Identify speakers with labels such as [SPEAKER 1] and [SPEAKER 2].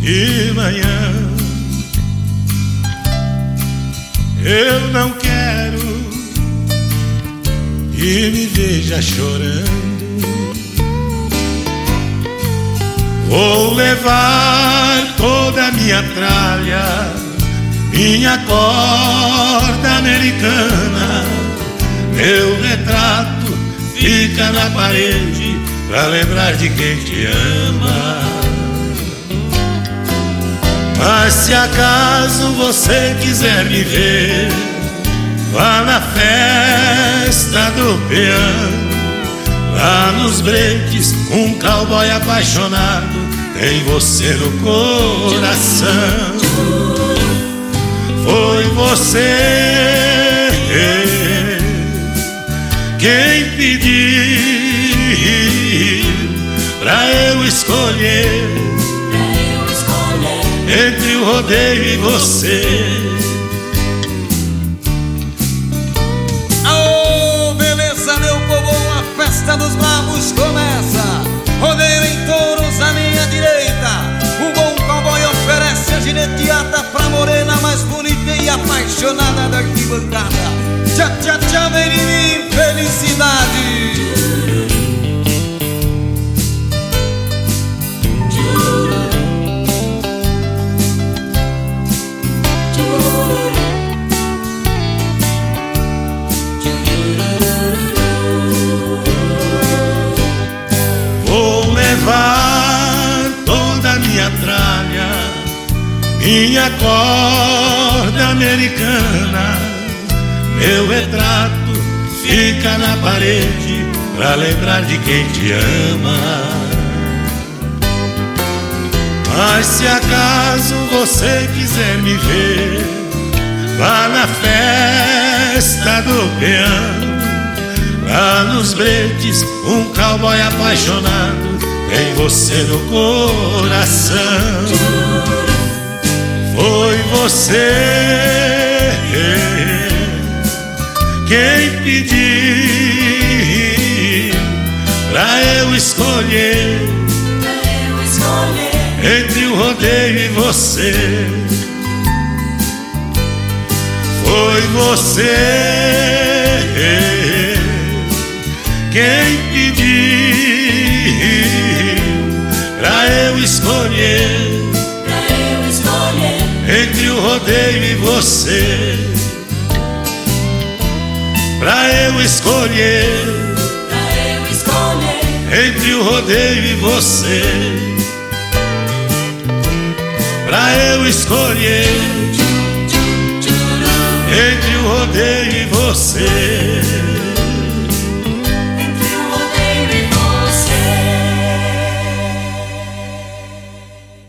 [SPEAKER 1] de manhã. Eu não quero e me veja chorando. Vou levar toda a minha tralha, minha corda americana. Meu retrato fica na parede pra lembrar de quem te ama. Mas se acaso você quiser me ver, vá na festa do peão. Lá nos breques, um cowboy apaixonado tem você no coração. Foi você quem pediu pra eu escolher entre o rodeio e você.
[SPEAKER 2] Aô, beleza, meu povo, a festa dos bravos começa. Rodeio em touros à minha direita. O bom cowboy oferece a gineteada pra morena mais bonita e apaixonada da arquibancada. Tchá, tchá, tchá, vem felicidade.
[SPEAKER 1] Levar toda a minha tralha, minha corda americana, meu retrato fica na parede pra lembrar de quem te ama. Mas se acaso você quiser me ver, vá na festa do peão. Lá nos bretes, um cowboy apaixonado tem você no coração. Foi você quem pediu pra eu escolher entre o rodeio e você. Foi você rodeio e você. Pra eu escolher entre o rodeio e você. Pra eu escolher entre o rodeio e você.